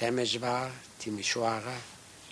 Temeswar, Timisoara,